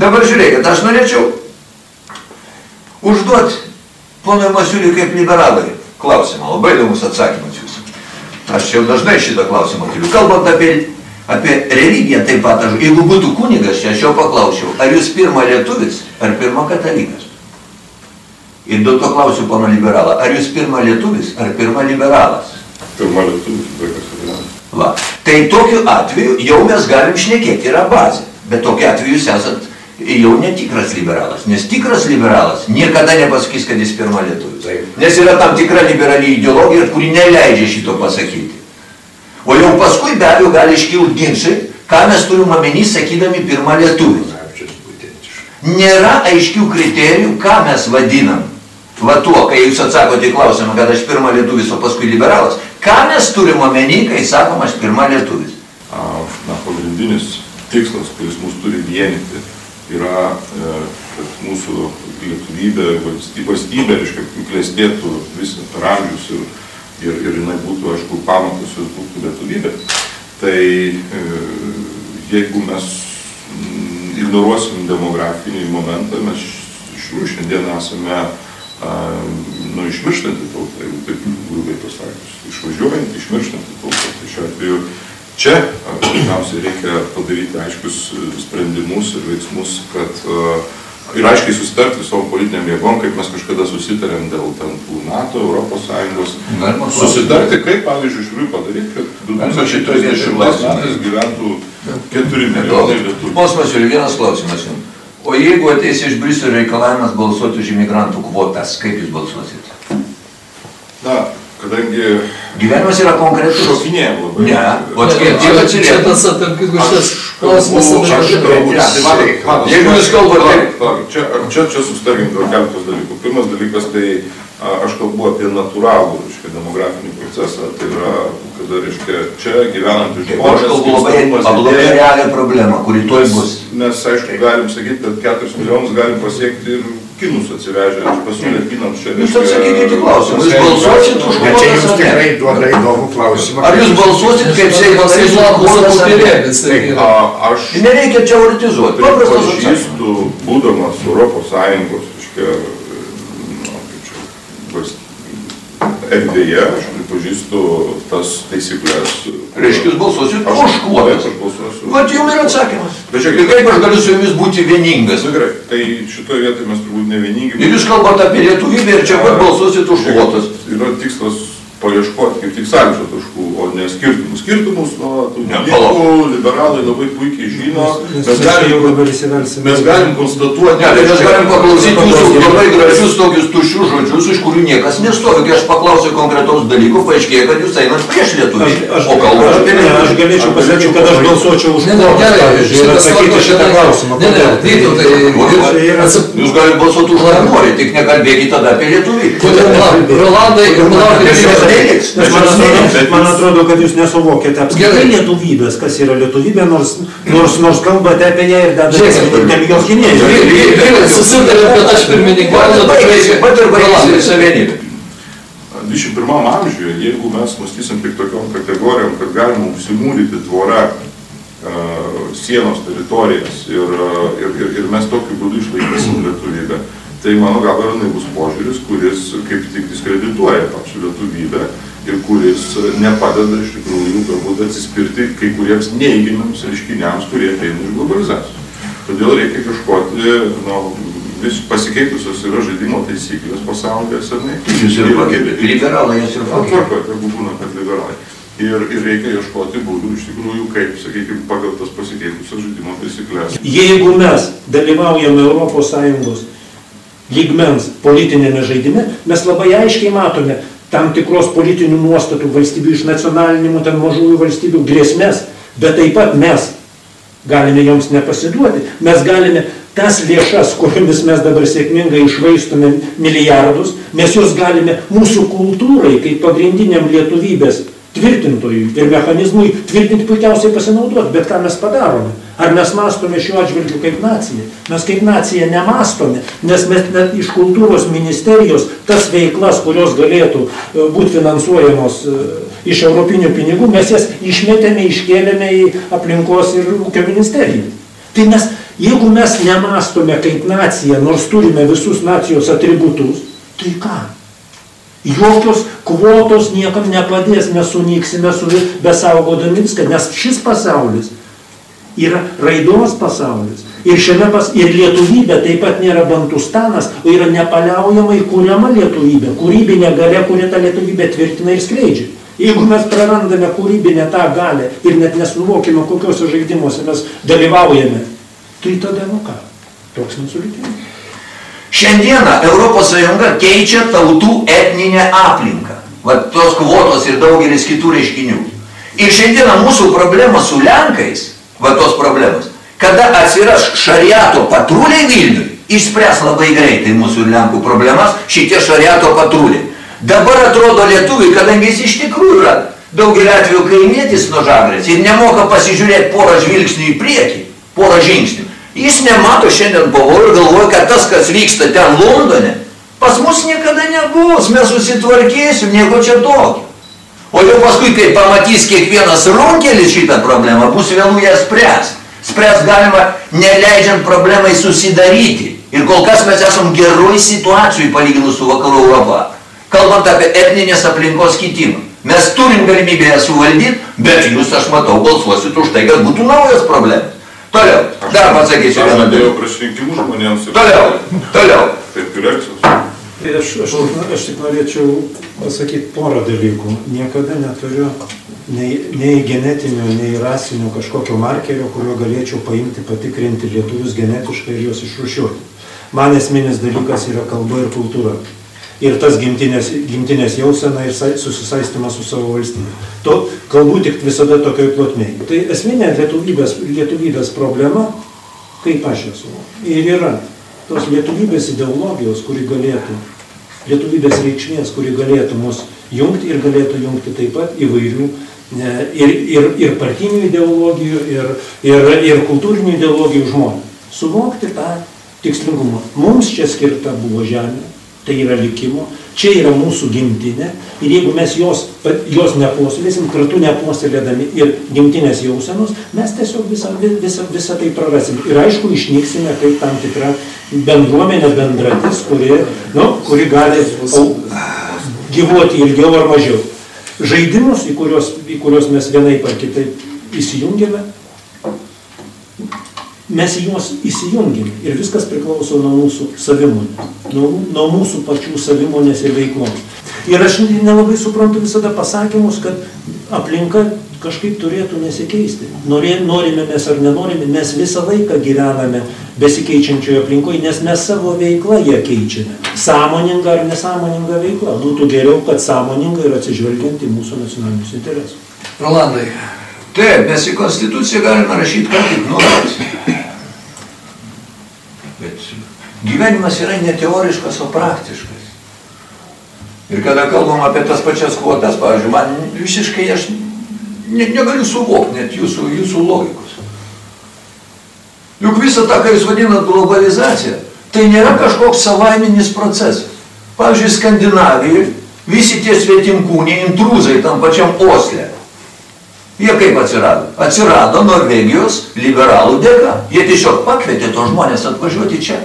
Dabar žiūrėkit, aš norėčiau užduoti ponui Masiuliui kaip liberalai klausimą. Labai įdomus atsakymas jūsų. Aš jau dažnai šitą klausimą keliu. Kalbant apie, apie religiją taip pat, aš, jeigu būtų kunigas, čia aš jau paklausiau, ar jūs pirma lietuvis, ar pirma katalikas? Ir dėl to klausiu pono liberalą, ar jūs pirma lietuvis, ar pirma liberalas? Pirma lietuvis, vaikas liberalas. Va. Tai tokiu atveju jau mes galim šnekėti, yra bazė. Bet tokiu atveju jūs esat jau netikras liberalas. Nes tikras liberalas niekada nepasakys, kad jis pirma lietuvis. Nes yra tam tikra liberali ideologija, kuri neleidžia šito pasakyti. O jau paskui be abejo gali iškilti ginčiai, ką mes turim omeny sakydami pirma lietuvis. Nėra aiškių kriterijų, ką mes vadinam. Va tuo, kai jūs atsakote į klausimą, kad aš pirma lietuvis, o paskui liberalas. Ką mes turim omeny, kai sakom, aš pirma lietuvis? Na, pagrindinis tikslas, kuris mus turi vienyti, yra, e, kad mūsų lietuvybė, valstybė, reiškia, klėstėtų visą per amžius ir, ir, ir jinai būtų, aišku, pamatas ir būtų lietuvybė. Tai e, jeigu mes ignoruosim demografinį momentą, mes iš tikrųjų šiandien esame nu, išmirštanti tauta, jeigu taip grubiai pasakius, išvažiuojant, išmirštanti tauta. Tai šiuo atveju čia pirmiausia reikia padaryti aiškius sprendimus ir veiksmus, kad ir aiškiai susitarti su savo politiniam jėgom, kaip mes kažkada susitarėm dėl ten tų NATO, Europos Sąjungos. Susitarti, kaip pavyzdžiui iš tikrųjų padaryti, kad 2030 metais gyventų 4 milijonai lietuvių. Pos Masiulį, vienas klausimas jums. O jeigu ateis iš Briuselio reikalavimas balsuoti už imigrantų kvotas, kaip jūs balsuosit? Na, kadangi Gyvenimas yra konkretus. šokinėjom labai. Ne, o čia Čia tas, tarp kitko, šitas klausimas Aš Ja, tai matai, Jeigu jūs kalbate- čia, čia, čia sustarkim dėl keletos dalykų. Pirmas dalykas, tai a, aš kalbu apie natūralų, reiškia, demografinį procesą, tai yra, kada, reiškia, čia gyvenantys Aš kalbu labai labai realią problemą, kuri toj bus. Mes, aišku, galim sakyti, kad 4 milijonus galim pasiekti ir kinus atsivežę, aš pasiūlė kinams čia. Jūs atsakykite klausimą, jūs balsuosit už Bet čia jums ar tikrai ne? duoda įdomų klausimą. Ar jūs balsuosit kaip Seimo narys už kvotas ar ne? tai aš Nereikia čia teoretizuoti. Paprastas atsakymas. pripažįstu, būdamas Europos Sąjungos, reiškia, erdvėje, aš pripažįstu tas taisyklės. Reiškia, jūs balsuosit už balsuosiu. Vat jums ir atsakymas. Bet Ir kaip aš galiu su jumis būti vieningas? Na gerai, tai šitoje vietoje mes turbūt ne vieningi. Ir jūs kalbate apie lietuvybę ir čia pat balsuosit už kvotas. Yra tikslas paieškoti kaip tik sąlyčio taškų, o ne skirtumų. Skirtumus, nuo tų dalykų liberalai labai puikiai žino. Mes jau galim, mes galim konstatuoti. Ne, tai mes galim paklausyti jūsų labai gražius tokius tuščius žodžius, iš kurių niekas nestovi. Kai aš paklausiu konkretaus dalyko, paaiškėja, kad jūs einat prieš lietuvį. Aš, aš, O kalbate aš, apie ne, aš lietuvį. galėčiau pasakyti, kad aš balsuočiau už pavyzdžiui, ir atsakyti šitą klausimą. Ne, ne? Vytautai, Jūs galite balsuoti už ką nori, tik nekalbėkite tada apie lietuvį. Kodėl, palauk, Rolandai, neliks. Nes man atrodo, Bet man atrodo, kad jūs nesuvokėte apskritai lietuvybės, kas yra lietuvybė, nors, nors, nors kalbate apie ją ir dedate dėl jos vyrai susitarė, kad aš pirmininkauju, Vat ir Rolandai. visa vienybė. 21 amžiuje, jeigu mes mąstysim tik tokiom kategorijom, kad galima užsimūryti tvorą e, sienos teritorijas ir, e, ir, ir, ir mes tokiu būdu išlaikysim tai mano galva yra naivus požiūris, kuris kaip tik diskredituoja pačią lietuvybę ir kuris nepadeda iš tikrųjų galbūt atsispirti kai kuriems neįgimiams reiškiniams, kurie ateina iš globalizacijos. Todėl reikia kažkoti, nu, vis pasikeitusios yra žaidimo taisyklės pasaulyje senai. Jūs ir pakeitėte. Liberalai jas ir. Tvarko, tegu būna, kad liberalai. Ir, ir reikia ieškoti būdų iš tikrųjų, kaip, sakykime, pagal tas pasikeitusias žaidimo taisyklės. Jeigu mes dalyvaujame ES lygmens politinėme žaidime, mes labai aiškiai matome tam tikros politinių nuostatų valstybių iš nacionalinimų, ten mažųjų valstybių grėsmės, bet taip pat mes galime joms nepasiduoti. Mes galime tas lėšas, kuriomis mes dabar sėkmingai išvaistome milijardus, mes juos galime mūsų kultūrai, kaip pagrindiniam lietuvybės tvirtintojui ir mechanizmui tvirtinti puikiausiai pasinaudoti. Bet ką mes padarome? Ar mes mastome šiuo atžvilgiu kaip nacija? Mes kaip nacija nemastome, nes mes net iš kultūros ministerijos tas veiklas, kurios galėtų e, būti finansuojamos e, iš europinių pinigų, mes jas išmetėme, iškėlėme į aplinkos ir ūkio ministeriją. Tai mes Jeigu mes nemastome kaip nacija, nors turime visus nacijos atributus, tai ką? Jokios kvotos niekam nepadės, mes sunyksime su besaugodami viską, nes šis pasaulis yra raidos pasaulis. Ir, šiame pas, ir lietuvybė taip pat nėra bantustanas, o yra nepaliaujamai kūriama lietuvybė, kūrybinė galia, kuri tą lietuvybę tvirtina ir skleidžia. Jeigu mes prarandame kūrybinę tą galę ir net nesuvokime, kokiuose žaidimuose mes dalyvaujame, tai tada nu ką? Toks mūsų likimas. Šiandieną ES keičia tautų etninę aplinką. Vat tos kvotos ir daugelis kitų reiškinių. Ir šiandieną mūsų problema su Lenkais, va tos problemos, kada atsiras šariato patruliai Vilniui, išspręs labai greitai mūsų Lenkų problemas šitie šariato patruliai. Dabar atrodo lietuviai, kadangi jis iš tikrųjų yra daugelį atvejų kaimėtis nuo žagrės ir nemoka pasižiūrėti porą žvilgsnių į priekį, porą žingsnių. Jis nemato šiandien pavojų ir galvoja, kad tas, kas vyksta ten Londone, pas mus niekada nebus, mes susitvarkysim, nieko čia tokio. O jau paskui, kai pamatys kiekvienas runkelis šitą problemą, bus vėlų ją spręs. Spręs galima neleidžiant problemai susidaryti. Ir kol kas mes esam geroj situacijai palyginus su vakarų Europą. Kalbant apie etninės aplinkos kitimą. Mes turim galimybę ją suvaldyti, bet jūs, aš matau, balsuosit už tai, kad būtų naujas problemas. Toliau, dar pasakysiu Aš vieną žadėjau dalyką. prieš rinkimus žmonėms. Toliau, toliau. Taip ir elgsiuos. Tai aš, aš, aš tik norėčiau pasakyti porą dalykų. Niekada neturiu nei, nei genetinio, nei rasinio kažkokio markerio, kuriuo galėčiau paimti, patikrinti lietuvius genetiškai ir juos išrušiuoti. Man esminis dalykas yra kalba ir kultūra. Ir tas gimtinės, gimtinės jausena ir sai- susisaistymas su savo valstybė. To kalbu tik visada tokioj plotmėje. Tai esminė lietuvybės, lietuvybės problema, kaip aš esu. Ir yra tos lietuvybės ideologijos, kuri galėtų, lietuvybės reikšmės, kuri galėtų mus jungti ir galėtų jungti taip pat įvairių ne, ir, ir, ir partinių ideologijų, ir, ir, ir kultūrinių ideologijų žmonių. Suvokti tą tikslingumą. Mums čia skirta buvo žemė, tai yra likimo, čia yra mūsų gimtinė ir jeigu mes jos, jos nepuoselėsim, kartu nepuoselėdami ir gimtinės jausenos, mes tiesiog visą, visą, visą tai prarasim. Ir aišku, išnyksime kaip tam tikra bendruomenė, bendratis, kuri, nu, kuri gali au, gyvuoti ilgiau ar mažiau. Žaidimus, į kuriuos, į kuriuos mes vienaip ar kitaip įsijungiame, mes į juos įsijungiame ir viskas priklauso nuo mūsų savimonės, nuo, nuo mūsų pačių savimonės ir veiklos. Ir aš nelabai suprantu visada pasakymus, kad aplinka kažkaip turėtų nesikeisti. Norė, norime mes ar nenorime, mes visą laiką gyvename besikeičiančioje aplinkoje, nes mes savo veiklą ją keičiame. Sąmoninga ar nesąmoninga veikla. Būtų geriau, kad sąmoninga ir atsižvelgiant į mūsų nacionalinius interesus. Rolandai, Taip, mes į Konstituciją galime rašyti, ką tik norit. Gyvenimas yra ne teoriškas, o praktiškas. Ir kada kalbam apie tas pačias kvotas, pavyzdžiui, man visiškai aš net negaliu suvokti net jūsų, jūsų logikos. Juk visą tą, ką jūs vadinat globalizacija, tai nėra kažkoks savaiminis procesas. Pavyzdžiui, Skandinavijoje visi tie svetimkūniai intruzai tam pačiam Osle. Jie kaip atsirado? Atsirado Norvegijos liberalų dėka. Jie tiesiog pakvietė tos žmonės atvažiuoti čia.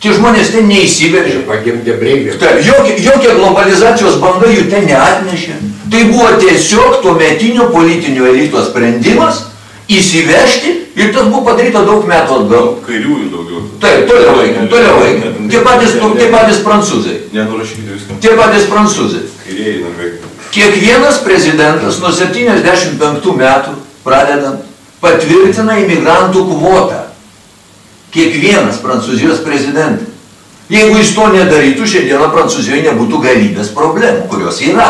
Tie žmonės ten neįsiveržė. Pagimdė breivį. Tai jokia, jokia globalizacijos banga jų ten neatnešė. Tai buvo tiesiog tuo metinio politinio elito sprendimas įsivežti ir tas buvo padaryta daug metų atgal. Kairiųjų daugiau. Taip, toliau eikim, toliau eikim. Tie patys, tie patys prancūzai. Nenurašykite viską. Tie patys prancūzai. Kairieji norvegai. Kiekvienas prezidentas nuo 75 metų pradedant patvirtina imigrantų kvotą. Kiekvienas prancūzijos prezidentas. Jeigu jis to nedarytų, šiandieną Prancūzijoje nebūtų galybės problemų, kurios yra.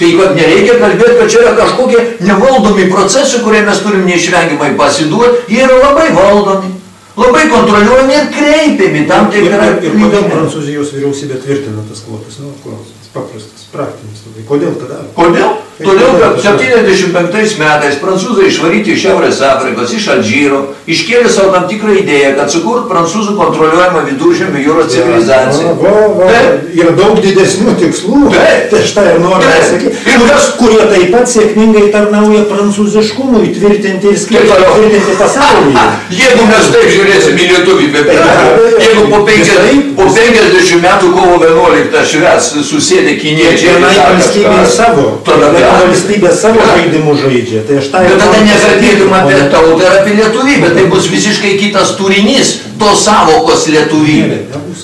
Tai kad nereikia kalbėti, kad čia yra kažkokie nevaldomi procesai, kurie mes turim neišvengiamai pasiduoti, jie yra labai valdomi, labai kontroliuojami ir kreipiami tam Ir, ir, tikrą ir kodėl. Prancūzijos vyriausybė tvirtina tas kvotas? Nu, klausimas paprastas, praktinis. Kodėl tada? Kodėl? Todėl, kad 75 metais prancūzai išvaryti iš Šiaurės Afrikos, iš Alžyro, iškėlė savo tam tikrą idėją, kad sukurt prancūzų kontroliuojamą viduržėmio jūros civilizaciją. Va, va, va, Taip. yra daug didesnių tikslų. Taip. Tai tą ir noriu pasakyti. Ir Kurie, taip pat sėkmingai tarnauja prancūziškumui tvirtinti ir tvirtinti pasaulyje. Jeigu mes taip žiūrėsim į lietuvybę, jeigu po, penkia, po 50 metų kovo 11 šves susėdė kiniečiai Kiekvienai valstybė savo. tada valstybė savo Jo. žaidimus žaidžia. Tai aš tą ir Bet tada nekalbėtum apie tautą ir apie lietuvybę, tai bus visiškai kitas turinys tos savokos lietuvybė.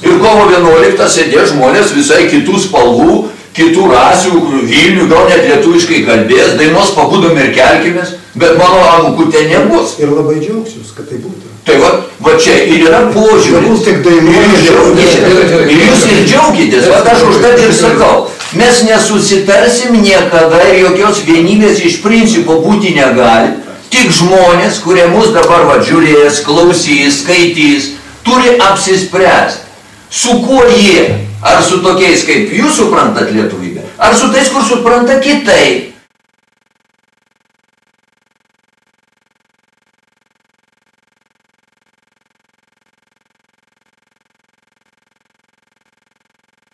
Ir kovo 11 sėdės žmonės visai kitų spalvų, kitų rasių, Vilnių, gal net lietuviškai kalbės, dainos pabudom ir kelkimės, bet mano anūkų ten nebus. Ir labai džiaugsiuosi, kad tai būtų. Tai va, va čia ir yra požiūris. Tik dainuoja Ir jūs džiaugitės. Ir jūs ir džiaugitės. Va aš už tai ir sakau. Mes nesusitarsim niekada ir jokios vienybės iš principo būti negali. Tik žmonės, kurie mus dabar va žiūrės, klausys, skaitys, turi apsispręsti, su kuo jie. Ar su tokiais, kaip jūs suprantat lietuvybę, ar su tais, kur supranta kitaip.